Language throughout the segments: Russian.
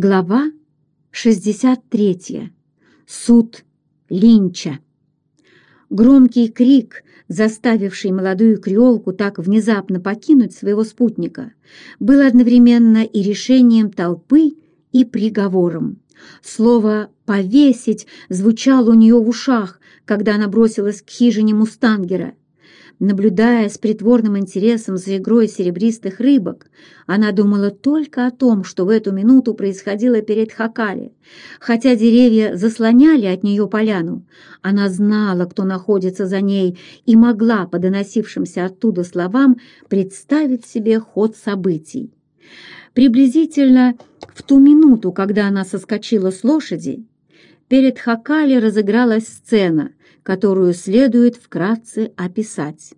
Глава 63. Суд Линча. Громкий крик, заставивший молодую креолку так внезапно покинуть своего спутника, был одновременно и решением толпы, и приговором. Слово «повесить» звучало у нее в ушах, когда она бросилась к хижине Мустангера. Наблюдая с притворным интересом за игрой серебристых рыбок, она думала только о том, что в эту минуту происходило перед Хакали. Хотя деревья заслоняли от нее поляну, она знала, кто находится за ней, и могла по доносившимся оттуда словам представить себе ход событий. Приблизительно в ту минуту, когда она соскочила с лошади, перед Хакали разыгралась сцена, которую следует вкратце описать.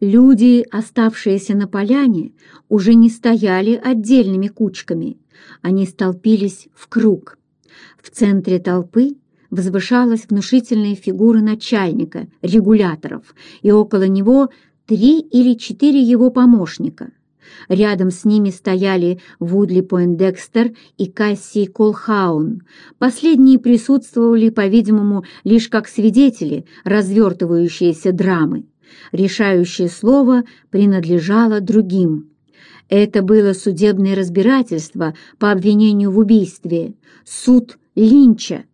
Люди, оставшиеся на поляне, уже не стояли отдельными кучками, они столпились в круг. В центре толпы возвышалась внушительная фигура начальника, регуляторов, и около него три или четыре его помощника. Рядом с ними стояли Вудли Пойндекстер и Касси Колхаун. Последние присутствовали, по-видимому, лишь как свидетели развертывающейся драмы. Решающее слово принадлежало другим. Это было судебное разбирательство по обвинению в убийстве, суд Линча.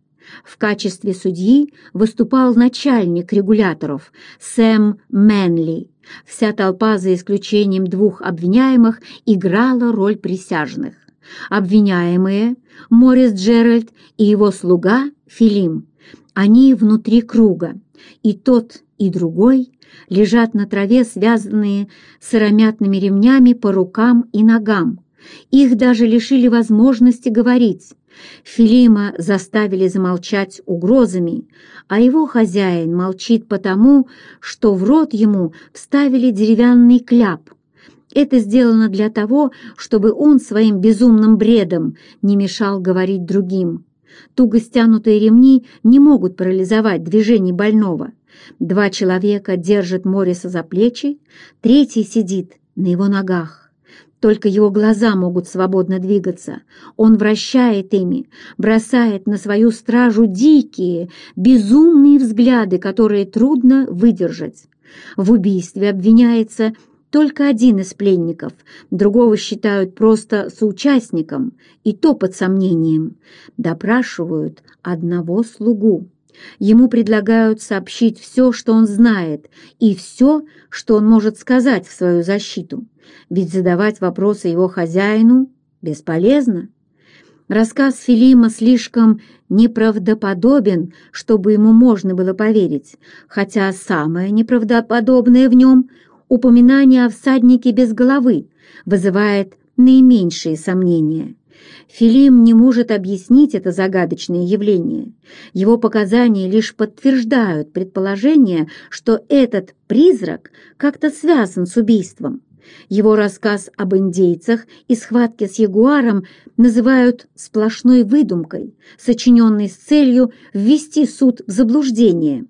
В качестве судьи выступал начальник регуляторов Сэм Мэнли. Вся толпа, за исключением двух обвиняемых, играла роль присяжных. Обвиняемые – Морис Джеральд и его слуга Филим. Они внутри круга, и тот, и другой лежат на траве, связанные сыромятными ремнями по рукам и ногам. Их даже лишили возможности говорить. Филима заставили замолчать угрозами, а его хозяин молчит потому, что в рот ему вставили деревянный кляп. Это сделано для того, чтобы он своим безумным бредом не мешал говорить другим. Туго стянутые ремни не могут парализовать движение больного. Два человека держат Мориса за плечи, третий сидит на его ногах. Только его глаза могут свободно двигаться. Он вращает ими, бросает на свою стражу дикие, безумные взгляды, которые трудно выдержать. В убийстве обвиняется только один из пленников, другого считают просто соучастником, и то под сомнением. Допрашивают одного слугу. Ему предлагают сообщить все, что он знает, и все, что он может сказать в свою защиту, ведь задавать вопросы его хозяину бесполезно. Рассказ Филима слишком неправдоподобен, чтобы ему можно было поверить, хотя самое неправдоподобное в нем — упоминание о всаднике без головы вызывает наименьшие сомнения. Филим не может объяснить это загадочное явление. Его показания лишь подтверждают предположение, что этот призрак как-то связан с убийством. Его рассказ об индейцах и схватке с ягуаром называют сплошной выдумкой, сочиненной с целью ввести суд в заблуждение.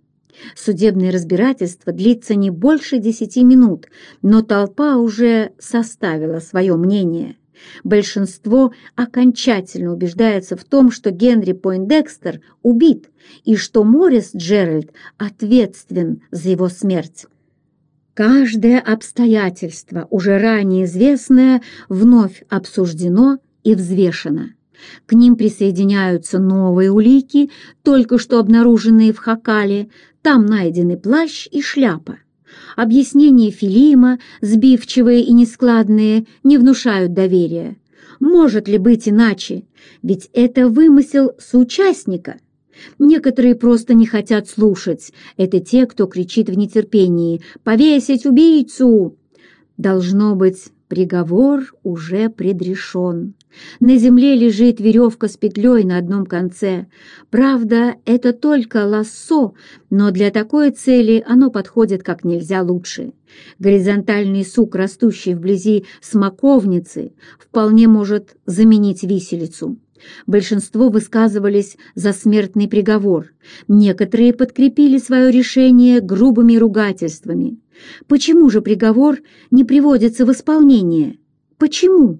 Судебное разбирательство длится не больше десяти минут, но толпа уже составила свое мнение. Большинство окончательно убеждается в том, что Генри Пойндекстер убит и что Моррис Джеральд ответственен за его смерть. Каждое обстоятельство, уже ранее известное, вновь обсуждено и взвешено. К ним присоединяются новые улики, только что обнаруженные в Хакале. Там найдены плащ и шляпа. Объяснения Филима, сбивчивые и нескладные, не внушают доверия. Может ли быть иначе? Ведь это вымысел соучастника. Некоторые просто не хотят слушать. Это те, кто кричит в нетерпении «Повесить убийцу!». Должно быть, приговор уже предрешен. На земле лежит веревка с петлей на одном конце. Правда, это только лассо, но для такой цели оно подходит как нельзя лучше. Горизонтальный сук, растущий вблизи смоковницы, вполне может заменить виселицу. Большинство высказывались за смертный приговор. Некоторые подкрепили свое решение грубыми ругательствами. Почему же приговор не приводится в исполнение? Почему?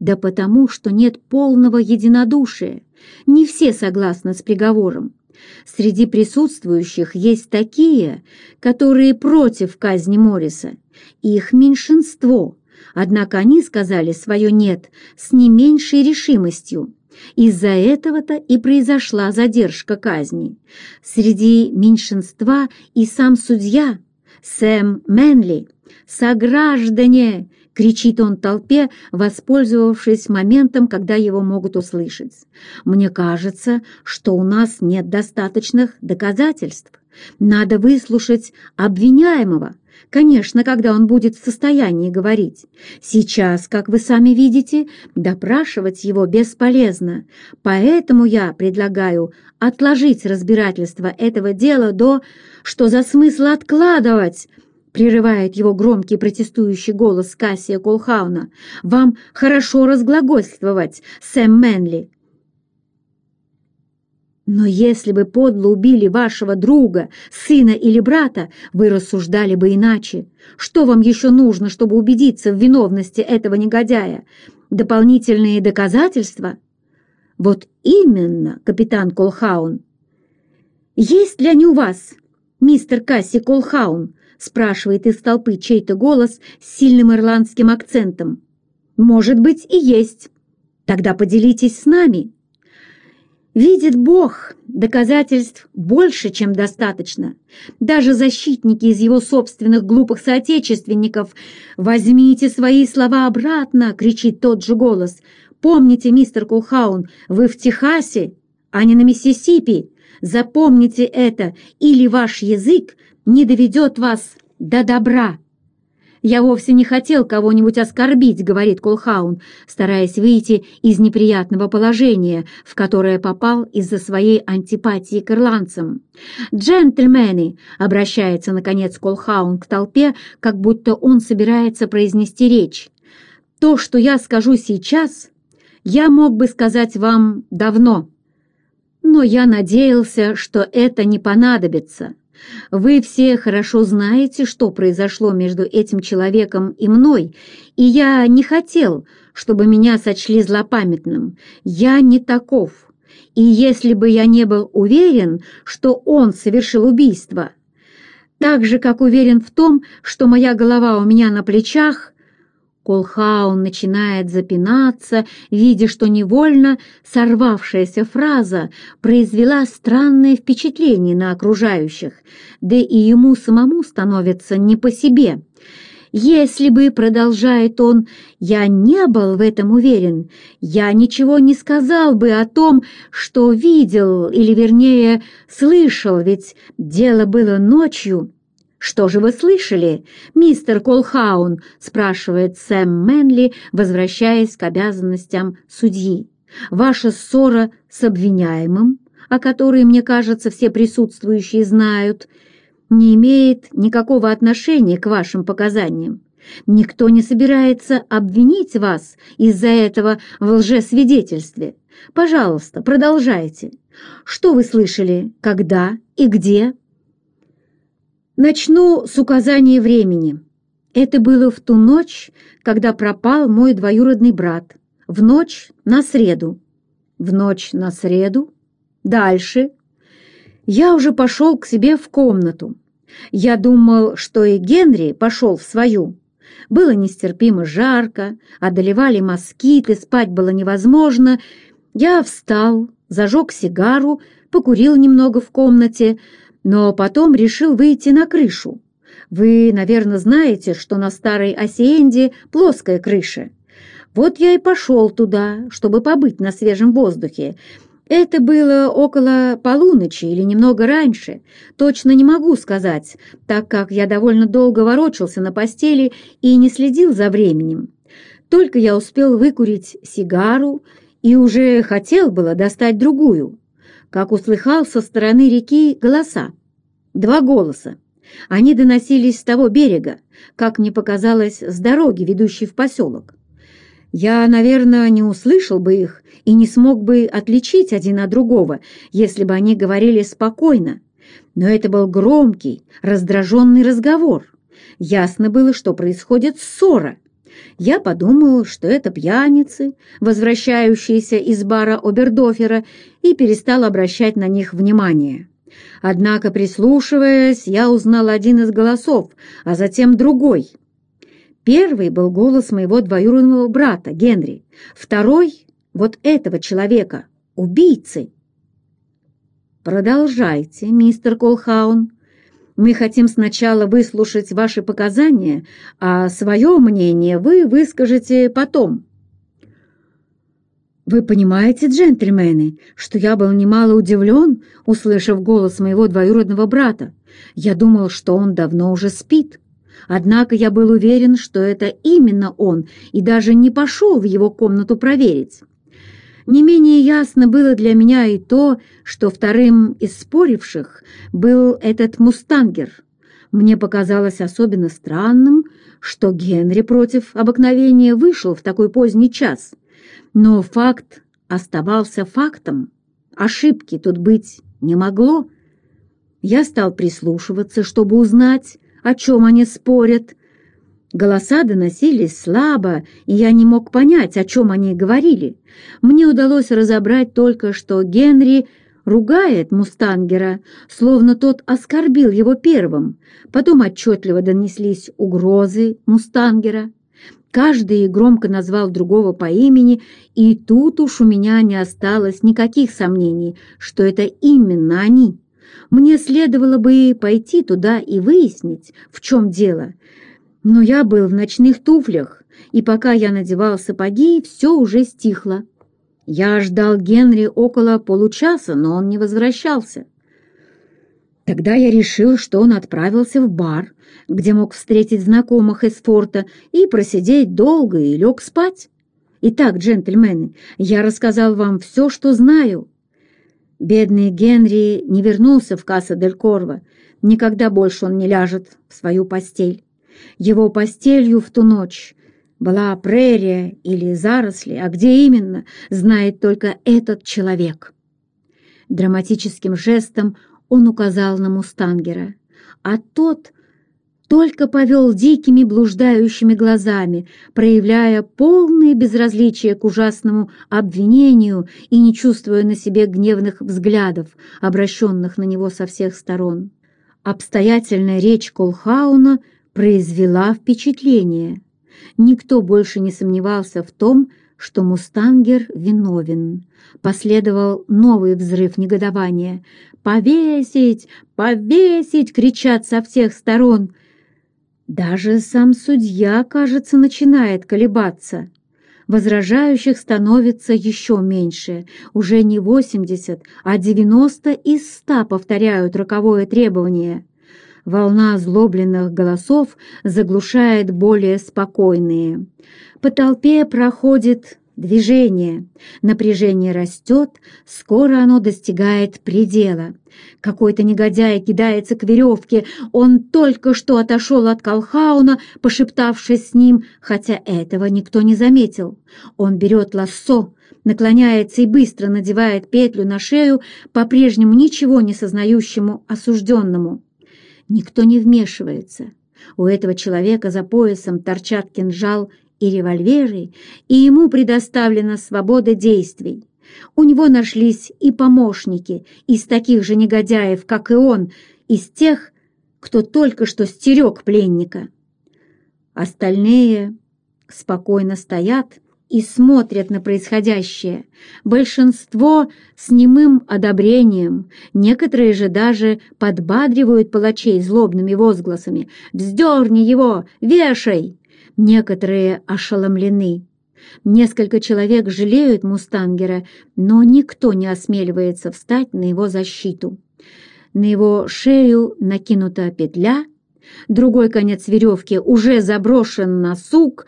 Да потому, что нет полного единодушия. Не все согласны с приговором. Среди присутствующих есть такие, которые против казни Морриса. Их меньшинство, однако они сказали свое «нет» с не меньшей решимостью. Из-за этого-то и произошла задержка казни. Среди меньшинства и сам судья Сэм Мэнли. «Сограждане!» — кричит он толпе, воспользовавшись моментом, когда его могут услышать. «Мне кажется, что у нас нет достаточных доказательств. Надо выслушать обвиняемого, конечно, когда он будет в состоянии говорить. Сейчас, как вы сами видите, допрашивать его бесполезно, поэтому я предлагаю отложить разбирательство этого дела до «что за смысл откладывать?» Прерывает его громкий протестующий голос Кассия Колхауна. «Вам хорошо разглагольствовать, Сэм Мэнли, но если бы подло убили вашего друга, сына или брата, вы рассуждали бы иначе. Что вам еще нужно, чтобы убедиться в виновности этого негодяя? Дополнительные доказательства? Вот именно, капитан Колхаун. Есть ли они у вас, мистер Касси Колхаун? Спрашивает из толпы чей-то голос с сильным ирландским акцентом. Может быть и есть. Тогда поделитесь с нами. Видит Бог, доказательств больше, чем достаточно. Даже защитники из его собственных глупых соотечественников «Возьмите свои слова обратно!» — кричит тот же голос. «Помните, мистер Кулхаун, вы в Техасе, а не на Миссисипи. Запомните это, или ваш язык не доведет вас до добра». «Я вовсе не хотел кого-нибудь оскорбить», — говорит Колхаун, стараясь выйти из неприятного положения, в которое попал из-за своей антипатии к ирландцам. «Джентльмены!» — обращается, наконец, Колхаун к толпе, как будто он собирается произнести речь. «То, что я скажу сейчас, я мог бы сказать вам давно, но я надеялся, что это не понадобится». Вы все хорошо знаете, что произошло между этим человеком и мной, и я не хотел, чтобы меня сочли злопамятным. Я не таков. И если бы я не был уверен, что он совершил убийство, так же, как уверен в том, что моя голова у меня на плечах, Колхаун начинает запинаться, видя, что невольно сорвавшаяся фраза произвела странное впечатление на окружающих, да и ему самому становится не по себе. Если бы, продолжает он, я не был в этом уверен, я ничего не сказал бы о том, что видел, или вернее слышал, ведь дело было ночью. «Что же вы слышали, мистер Колхаун?» — спрашивает Сэм Мэнли, возвращаясь к обязанностям судьи. «Ваша ссора с обвиняемым, о которой, мне кажется, все присутствующие знают, не имеет никакого отношения к вашим показаниям. Никто не собирается обвинить вас из-за этого в лжесвидетельстве. Пожалуйста, продолжайте. Что вы слышали, когда и где?» Начну с указания времени. Это было в ту ночь, когда пропал мой двоюродный брат. В ночь на среду. В ночь на среду. Дальше. Я уже пошел к себе в комнату. Я думал, что и Генри пошел в свою. Было нестерпимо жарко, одолевали москиты, спать было невозможно. Я встал, зажег сигару, покурил немного в комнате, но потом решил выйти на крышу. Вы, наверное, знаете, что на старой Осиенде плоская крыша. Вот я и пошел туда, чтобы побыть на свежем воздухе. Это было около полуночи или немного раньше, точно не могу сказать, так как я довольно долго ворочался на постели и не следил за временем. Только я успел выкурить сигару и уже хотел было достать другую как услыхал со стороны реки голоса. Два голоса. Они доносились с того берега, как мне показалось, с дороги, ведущей в поселок. Я, наверное, не услышал бы их и не смог бы отличить один от другого, если бы они говорили спокойно. Но это был громкий, раздраженный разговор. Ясно было, что происходит ссора. Я подумал, что это пьяницы, возвращающиеся из бара Обердофера, и перестал обращать на них внимание. Однако, прислушиваясь, я узнал один из голосов, а затем другой. Первый был голос моего двоюродного брата, Генри. Второй — вот этого человека, убийцы. «Продолжайте, мистер Колхаун. Мы хотим сначала выслушать ваши показания, а свое мнение вы выскажете потом». «Вы понимаете, джентльмены, что я был немало удивлен, услышав голос моего двоюродного брата. Я думал, что он давно уже спит. Однако я был уверен, что это именно он, и даже не пошел в его комнату проверить. Не менее ясно было для меня и то, что вторым из споривших был этот мустангер. Мне показалось особенно странным, что Генри против обыкновения вышел в такой поздний час — но факт оставался фактом. Ошибки тут быть не могло. Я стал прислушиваться, чтобы узнать, о чем они спорят. Голоса доносились слабо, и я не мог понять, о чем они говорили. Мне удалось разобрать только, что Генри ругает Мустангера, словно тот оскорбил его первым. Потом отчетливо донеслись угрозы Мустангера. Каждый громко назвал другого по имени, и тут уж у меня не осталось никаких сомнений, что это именно они. Мне следовало бы пойти туда и выяснить, в чем дело. Но я был в ночных туфлях, и пока я надевал сапоги, все уже стихло. Я ждал Генри около получаса, но он не возвращался. Тогда я решил, что он отправился в бар, где мог встретить знакомых из форта и просидеть долго и лег спать. Итак, джентльмены, я рассказал вам все, что знаю. Бедный Генри не вернулся в Касса-дель-Корво. Никогда больше он не ляжет в свою постель. Его постелью в ту ночь была прерия или заросли, а где именно, знает только этот человек. Драматическим жестом он указал на Мустангера, а тот только повел дикими блуждающими глазами, проявляя полное безразличие к ужасному обвинению и не чувствуя на себе гневных взглядов, обращенных на него со всех сторон. Обстоятельная речь Колхауна произвела впечатление. Никто больше не сомневался в том, что Мустангер виновен. Последовал новый взрыв негодования. «Повесить! Повесить!» — кричат со всех сторон. Даже сам судья, кажется, начинает колебаться. Возражающих становится еще меньше. Уже не 80, а 90 из 100 повторяют роковое требование. Волна озлобленных голосов заглушает более спокойные. По толпе проходит движение. Напряжение растет, скоро оно достигает предела. Какой-то негодяй кидается к веревке. Он только что отошел от Колхауна, пошептавшись с ним, хотя этого никто не заметил. Он берет лассо, наклоняется и быстро надевает петлю на шею по-прежнему ничего не сознающему осужденному. Никто не вмешивается. У этого человека за поясом торчат кинжал и револьверы, и ему предоставлена свобода действий. У него нашлись и помощники из таких же негодяев, как и он, из тех, кто только что стерег пленника. Остальные спокойно стоят и смотрят на происходящее. Большинство с немым одобрением, некоторые же даже подбадривают палачей злобными возгласами «Вздерни его! Вешай!» Некоторые ошеломлены. Несколько человек жалеют Мустангера, но никто не осмеливается встать на его защиту. На его шею накинута петля, другой конец веревки уже заброшен на сук.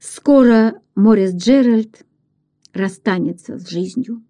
Скоро Морис Джеральд расстанется с жизнью.